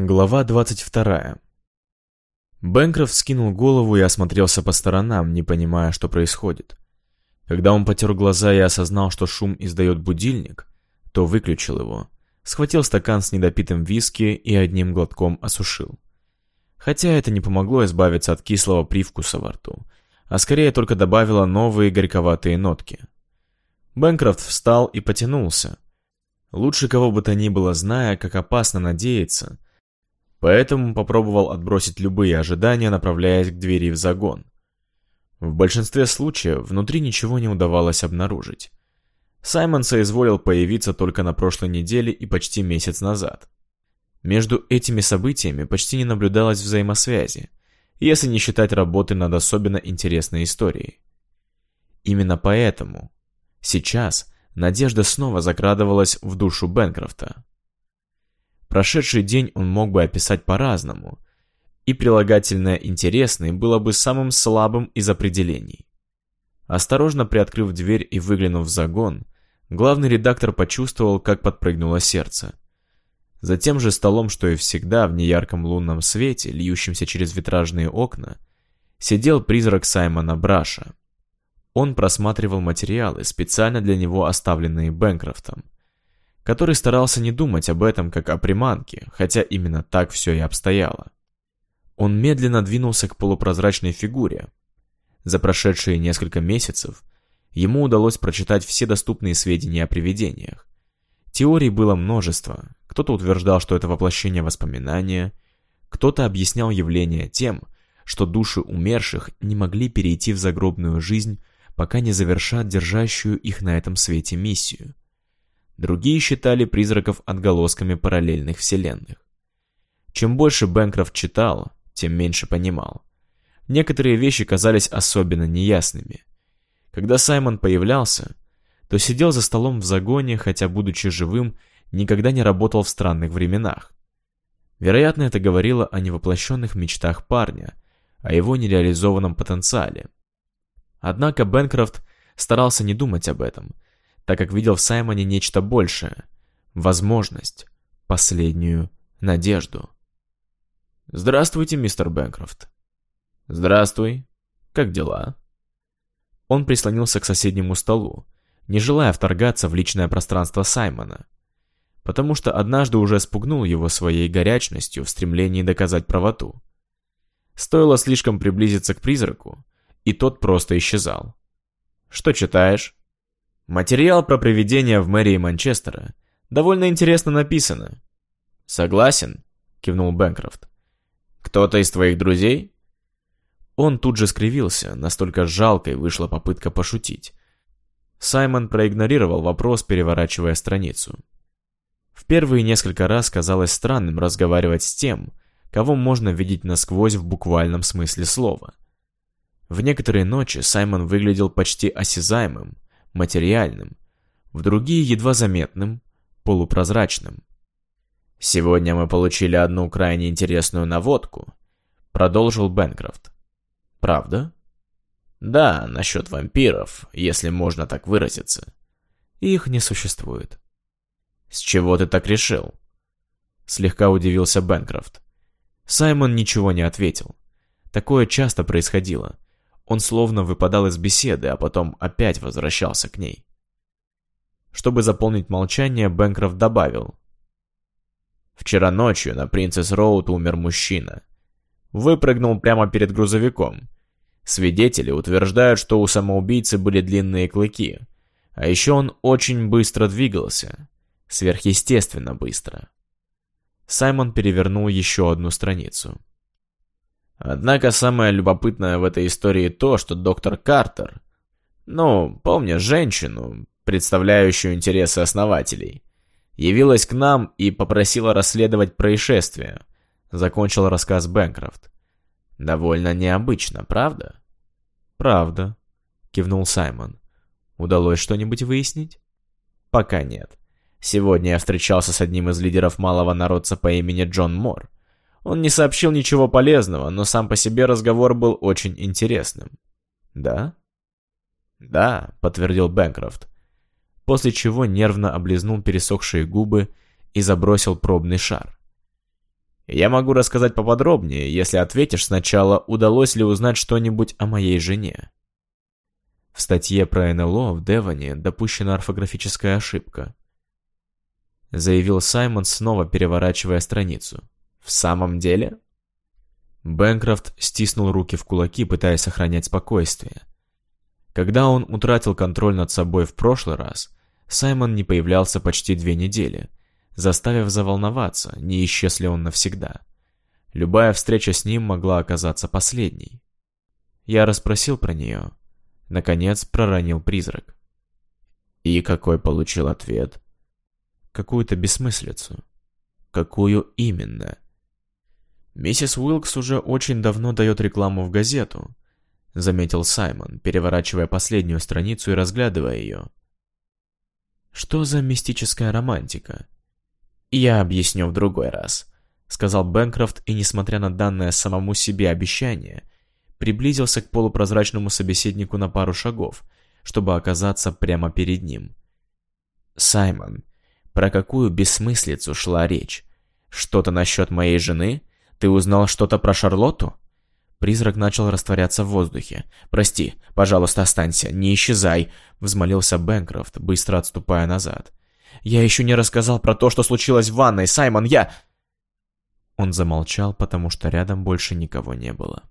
Глава 22. Бэнкрофт скинул голову и осмотрелся по сторонам, не понимая, что происходит. Когда он потер глаза и осознал, что шум издает будильник, то выключил его, схватил стакан с недопитым виски и одним глотком осушил. Хотя это не помогло избавиться от кислого привкуса во рту, а скорее только добавило новые горьковатые нотки. Бэнкрофт встал и потянулся. Лучше кого бы то ни было, зная, как опасно надеяться, Поэтому попробовал отбросить любые ожидания, направляясь к двери в загон. В большинстве случаев внутри ничего не удавалось обнаружить. Саймон соизволил появиться только на прошлой неделе и почти месяц назад. Между этими событиями почти не наблюдалось взаимосвязи, если не считать работы над особенно интересной историей. Именно поэтому сейчас надежда снова закрадывалась в душу Бенкрофта. Прошедший день он мог бы описать по-разному, и прилагательное «интересный» было бы самым слабым из определений. Осторожно приоткрыв дверь и выглянув в загон, главный редактор почувствовал, как подпрыгнуло сердце. За тем же столом, что и всегда, в неярком лунном свете, льющемся через витражные окна, сидел призрак Саймона Браша. Он просматривал материалы, специально для него оставленные Бэнкрофтом который старался не думать об этом как о приманке, хотя именно так все и обстояло. Он медленно двинулся к полупрозрачной фигуре. За прошедшие несколько месяцев ему удалось прочитать все доступные сведения о привидениях. Теорий было множество. Кто-то утверждал, что это воплощение воспоминания, кто-то объяснял явление тем, что души умерших не могли перейти в загробную жизнь, пока не завершат держащую их на этом свете миссию. Другие считали призраков отголосками параллельных вселенных. Чем больше Бэнкрофт читал, тем меньше понимал. Некоторые вещи казались особенно неясными. Когда Саймон появлялся, то сидел за столом в загоне, хотя, будучи живым, никогда не работал в странных временах. Вероятно, это говорило о невоплощенных мечтах парня, о его нереализованном потенциале. Однако Бэнкрофт старался не думать об этом – так как видел в Саймоне нечто большее. Возможность. Последнюю надежду. «Здравствуйте, мистер Бэнкрофт». «Здравствуй. Как дела?» Он прислонился к соседнему столу, не желая вторгаться в личное пространство Саймона, потому что однажды уже спугнул его своей горячностью в стремлении доказать правоту. Стоило слишком приблизиться к призраку, и тот просто исчезал. «Что читаешь?» Материал про привидения в мэрии Манчестера довольно интересно написано. Согласен, кивнул Бэнкрофт. Кто-то из твоих друзей? Он тут же скривился, настолько жалкой вышла попытка пошутить. Саймон проигнорировал вопрос, переворачивая страницу. В первые несколько раз казалось странным разговаривать с тем, кого можно видеть насквозь в буквальном смысле слова. В некоторые ночи Саймон выглядел почти осязаемым, материальным, в другие едва заметным, полупрозрачным. «Сегодня мы получили одну крайне интересную наводку», — продолжил Бенкрофт. «Правда?» «Да, насчет вампиров, если можно так выразиться. Их не существует». «С чего ты так решил?» Слегка удивился Бенкрофт. Саймон ничего не ответил. Такое часто происходило. Он словно выпадал из беседы, а потом опять возвращался к ней. Чтобы заполнить молчание, Бэнкрофт добавил. «Вчера ночью на Принцесс Роуд умер мужчина. Выпрыгнул прямо перед грузовиком. Свидетели утверждают, что у самоубийцы были длинные клыки. А еще он очень быстро двигался. Сверхъестественно быстро». Саймон перевернул еще одну страницу. Однако самое любопытное в этой истории то, что доктор Картер, ну, помнишь женщину, представляющую интересы основателей, явилась к нам и попросила расследовать происшествие, закончил рассказ Бэнкрофт. Довольно необычно, правда? Правда, кивнул Саймон. Удалось что-нибудь выяснить? Пока нет. Сегодня я встречался с одним из лидеров малого народца по имени Джон Мор. Он не сообщил ничего полезного, но сам по себе разговор был очень интересным. «Да?» «Да», — подтвердил Бэнкрофт, после чего нервно облизнул пересохшие губы и забросил пробный шар. Я могу рассказать поподробнее, если ответишь сначала, удалось ли узнать что-нибудь о моей жене. В статье про НЛО в Девоне допущена орфографическая ошибка. Заявил Саймон, снова переворачивая страницу. В самом деле? Бэнкрофт стиснул руки в кулаки, пытаясь сохранять спокойствие. Когда он утратил контроль над собой в прошлый раз, Саймон не появлялся почти две недели, заставив заволноваться, не исчез ли он навсегда. Любая встреча с ним могла оказаться последней. Я расспросил про нее. Наконец проронил призрак. И какой получил ответ? Какую-то бессмыслицу. Какую именно? Миссис Уилкс уже очень давно дает рекламу в газету, заметил Саймон, переворачивая последнюю страницу и разглядывая ее. Что за мистическая романтика? «Я объясню в другой раз», — сказал Бэнкрофт, и, несмотря на данное самому себе обещание, приблизился к полупрозрачному собеседнику на пару шагов, чтобы оказаться прямо перед ним. «Саймон, про какую бессмыслицу шла речь? Что-то насчет моей жены? Ты узнал что-то про Шарлотту?» Призрак начал растворяться в воздухе. «Прости, пожалуйста, останься, не исчезай», — взмолился Бэнкрофт, быстро отступая назад. Я еще не рассказал про то, что случилось в ванной, Саймон, я...» Он замолчал, потому что рядом больше никого не было.